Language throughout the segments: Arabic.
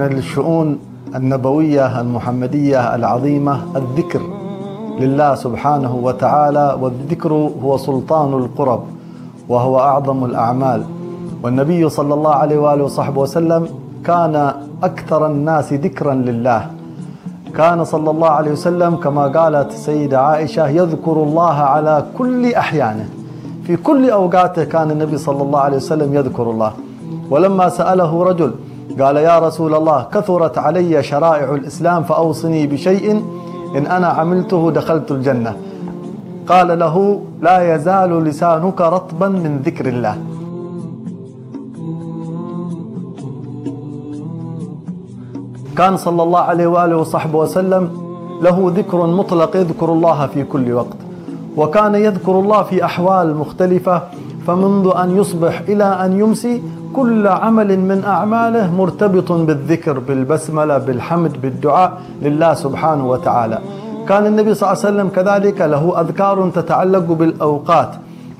من الشؤون النبوية المحمدية العظيمة الذكر لله سبحانه وتعالى والذكر هو سلطان القرب وهو أعظم الأعمال. والنبي صلى الله عليه وآله وصحبه وسلم كان أكثر الناس ذكرا لله. كان صلى الله عليه وسلم كما قالت السيدة عائشة يذكر الله على كل أحيانه. في كل أوقاته كان النبي صلى الله عليه وسلم يذكر الله. ولما سأله رجل قال يا رسول الله كثرت علي شرائع الإسلام فأوصني بشيء. إن أنا عملته دخلت الجنة. قال له لا يزال لسانك رطبا من ذكر الله. كان صلى الله عليه وآله وصحبه وسلم له ذكر مطلق يذكر الله في كل وقت. وكان يذكر الله في أحوال مختلفة فمنذ أن يصبح إلى أن يمسي كل عمل من أعماله مرتبط بالذكر بالبسملة بالحمد بالدعاء لله سبحانه وتعالى. كان النبي صلى الله عليه وسلم كذلك له أذكار تتعلق بالأوقات.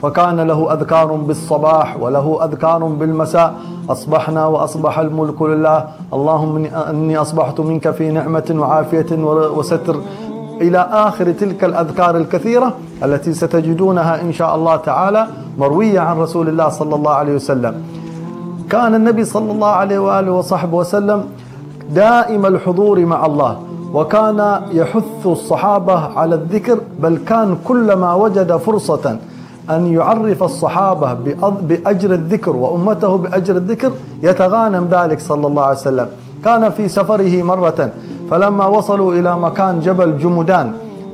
فكان له أذكار بالصباح وله أذكار بالمساء. أصبحنا وأصبح الملك لله. اللهم إني أصبحت منك في نعمة وعافية وستر. إلى آخر تلك الأذكار الكثيرة التي ستجدونها إن شاء الله تعالى. مروية عن رسول الله صلى الله عليه وسلم. كان النبي صلى الله عليه وآله وصحبه وسلم دائم الحضور مع الله وكان يحث الصحابة على الذكر بل كان كلما وجد فرصة أن يعرف الصحابة بأجر الذكر وأمته بأجر الذكر يتغانم ذلك صلى الله عليه وسلم. كان في سفره مرة فلما وصلوا إلى مكان جبل جمدان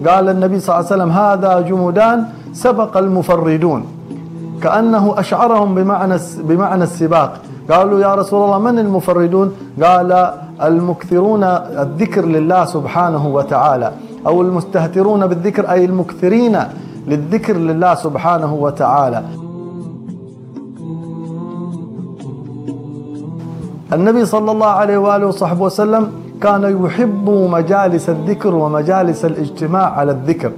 قال النبي صلى الله عليه وسلم هذا جمدان سبق المفردون. كأنه أشعرهم بمعنى بمعنى السباق. قالوا يا رسول الله من المفردون؟ قال المكثرون الذكر لله سبحانه وتعالى أو المستهترون بالذكر أي المكثرين للذكر لله سبحانه وتعالى. النبي صلى الله عليه وآله وصحبه وسلم كان يحب مجالس الذكر ومجالس الاجتماع على الذكر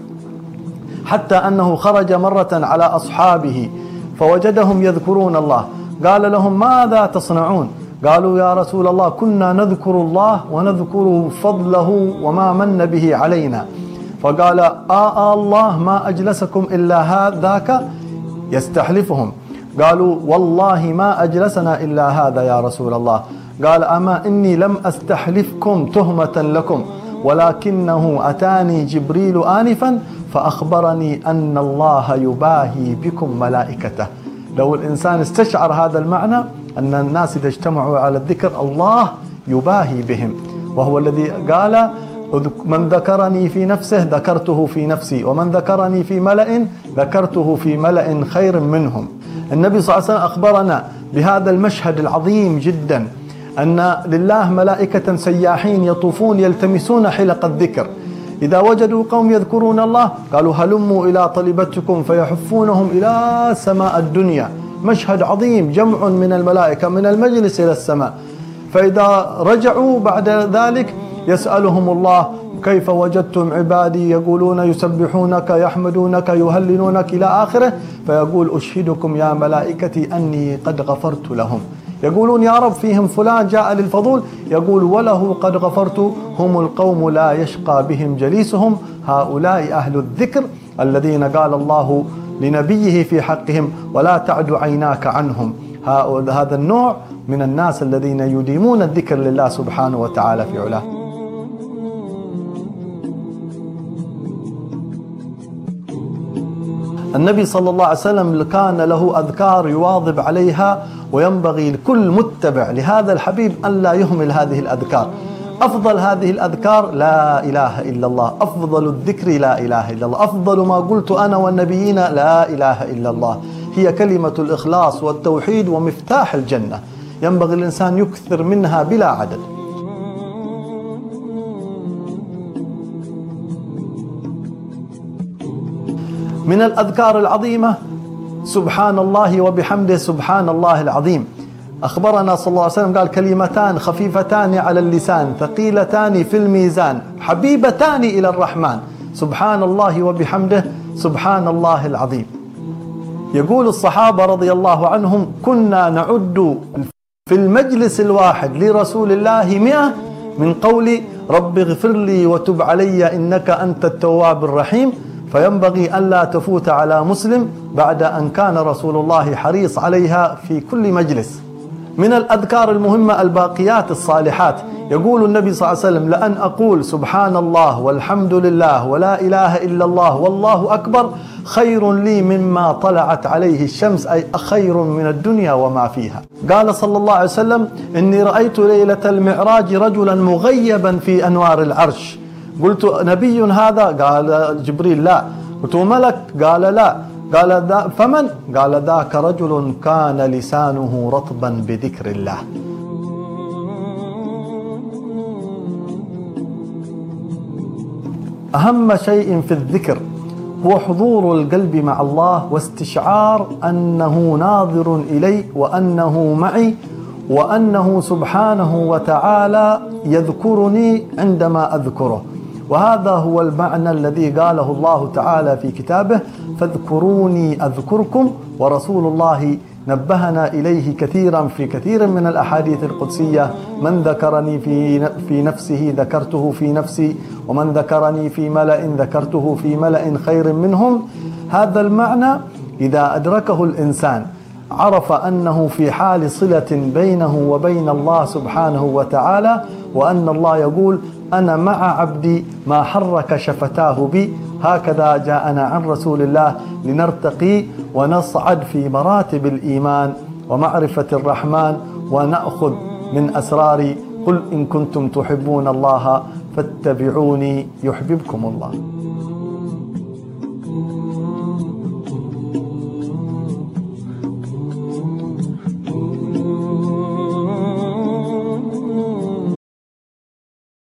حتى أنه خرج مرة على أصحابه فوجدهم يذكرون الله. قال لهم ماذا تصنعون؟ قالوا يا رسول الله كنا نذكر الله ونذكر فضله وما من به علينا. فقال آه, آه الله ما أجلسكم إلا هذاك يستحلفهم. قالوا والله ما أجلسنا إلا هذا يا رسول الله. قال أما إني لم أستحلفكم تهمة لكم. ولكنه أتاني جبريل آنفا فأخبرني أن الله يباهي بكم ملائكته. لو الإنسان استشعر هذا المعنى أن الناس إذا اجتمعوا على الذكر الله يباهي بهم. وهو الذي قال من ذكرني في نفسه ذكرته في نفسي ومن ذكرني في ملأ ذكرته في ملأ خير منهم. النبي صلى الله عليه وسلم أخبرنا بهذا المشهد العظيم جدا. أن لله ملائكة سياحين يطوفون يلتمسون حلق الذكر. إذا وجدوا قوم يذكرون الله قالوا هلموا إلى طلبتكم فيحفونهم إلى سماء الدنيا. مشهد عظيم جمع من الملائكة من المجلس إلى السماء. فإذا رجعوا بعد ذلك يسألهم الله كيف وجدتم عبادي يقولون يسبحونك يحمدونك يهللونك إلى آخره؟ فيقول أشهدكم يا ملائكتي أني قد غفرت لهم. يقولون يا رب فيهم فلان جاء للفضول. يقول وله قد غفرت. هم القوم لا يشقى بهم جليسهم. هؤلاء أهل الذكر الذين قال الله لنبيه في حقهم ولا تعد عيناك عنهم. هذا النوع من الناس الذين يديمون الذكر لله سبحانه وتعالى في علاه. النبي صلى الله عليه وسلم كان له أذكار يواظب عليها وينبغي لكل متبع لهذا الحبيب أن لا يهمل هذه الأذكار. أفضل هذه الأذكار لا إله إلا الله. أفضل الذكر لا إله إلا الله. أفضل ما قلت أنا والنبيين لا إله إلا الله. هي كلمة الإخلاص والتوحيد ومفتاح الجنة. ينبغي الإنسان يكثر منها بلا عدد. من الأذكار العظيمة سبحان الله وبحمده سبحان الله العظيم. أخبرنا صلى الله عليه وسلم قال كلمتان خفيفتان على اللسان ثقيلتان في الميزان حبيبتان إلى الرحمن. سبحان الله وبحمده سبحان الله العظيم. يقول الصحابة رضي الله عنهم كنا نعد في المجلس الواحد لرسول الله مئة من قول رب اغفر لي وتب علي إنك أنت التواب الرحيم. فينبغي ألا تفوت على مسلم بعد أن كان رسول الله حريص عليها في كل مجلس. من الأذكار المهمة الباقيات الصالحات. يقول النبي صلى الله عليه وسلم لأن أقول سبحان الله والحمد لله ولا إله إلا الله والله أكبر خير لي مما طلعت عليه الشمس أي خير من الدنيا وما فيها. قال صلى الله عليه وسلم إني رأيت ليلة المعراج رجلا مغيبا في أنوار العرش. قلت نبي هذا؟ قال جبريل لا. قلت ملك؟ قال لا. قال ذا فمن؟ قال ذاك رجل كان لسانه رطبا بذكر الله. أهم شيء في الذكر هو حضور القلب مع الله واستشعار أنه ناظر إلي وأنه معي وأنه سبحانه وتعالى يذكرني عندما أذكره. وهذا هو المعنى الذي قاله الله تعالى في كتابه فاذكروني أذكركم ورسول الله نبهنا إليه كثيرا في كثير من الأحاديث القدسية من ذكرني في في نفسه ذكرته في نفسي ومن ذكرني في ملأ ذكرته في ملأ خير منهم. هذا المعنى إذا أدركه الإنسان عرف أنه في حال صلة بينه وبين الله سبحانه وتعالى وأن الله يقول أنا مع عبدي ما حرك شفتاه بي. هكذا جاءنا عن رسول الله لنرتقي ونصعد في مراتب الإيمان ومعرفة الرحمن ونأخذ من أسرار قل إن كنتم تحبون الله فاتبعوني يحببكم الله.